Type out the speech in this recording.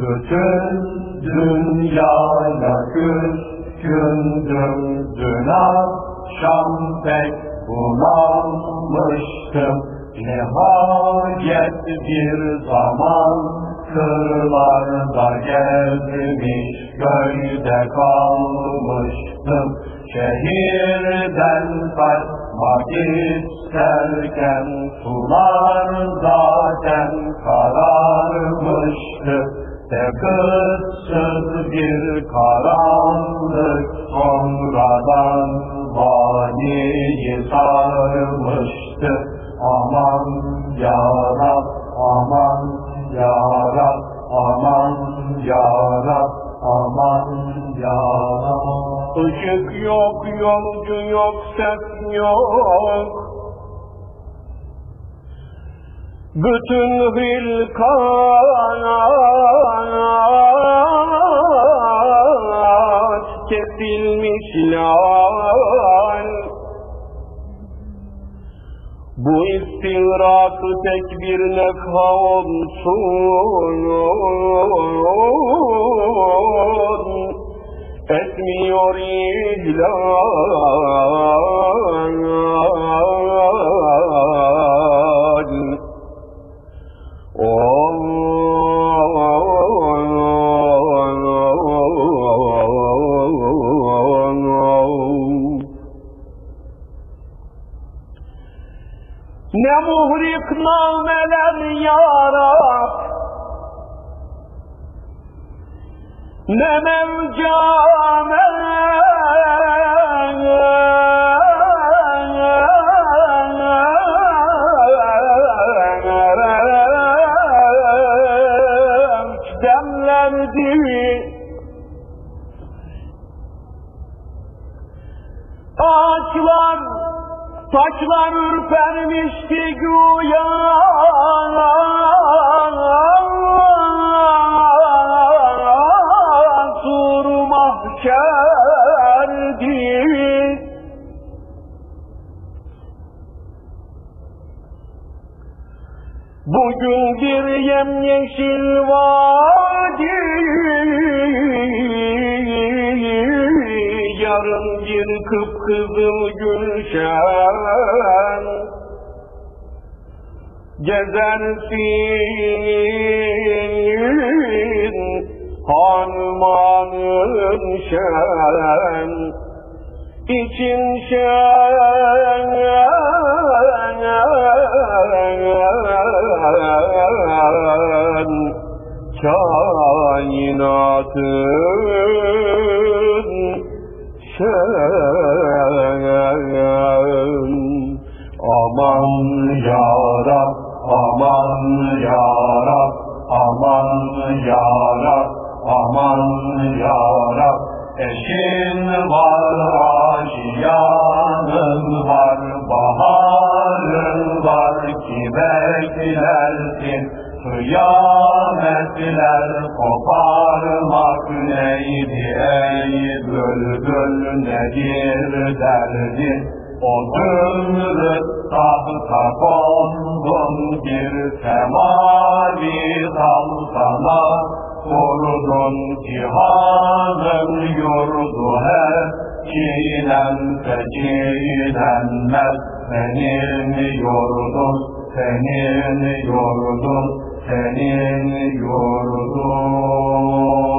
Bütün dünyaya küskündüm. Dün akşam pek bulanmıştım Nihayet bir zaman kırlarda gezmiş köyde kalmıştım. Şehirden kaçmak isterken sular zaten kararmıştı Tekıtsız bir karanlık sonradan vaniyi sarmıştı Aman yarab, aman yarab, aman yarab, aman yarab Işık yok, yolcu yok, ses yok. Bütün hilkat kesilmişler. Bu istiğrakı tek bir nefha olsun Ne muhrik nameler yarab ne mevcame demlendi taşlar ürpermişti güya. Sur mahşerdi Bugün bir yemyeşil vadi bir kıpkızıl gülşen. Gezersin hanmanın şen. İçin şen. Kainatın şen Aman yarab, aman yarab, aman yarab, aman yarab. Eşin var, aşiyanın var, baharın var ki beklersin. Kıyametler koparmak neydi? Ey bülbül nedir derdin? O zümrüt tahta kondun bir semari saltana Kurdun cihanın yurdu hep çiğnense çiğnenmez. Senin yurdun, senin yurdun, Senin yurdun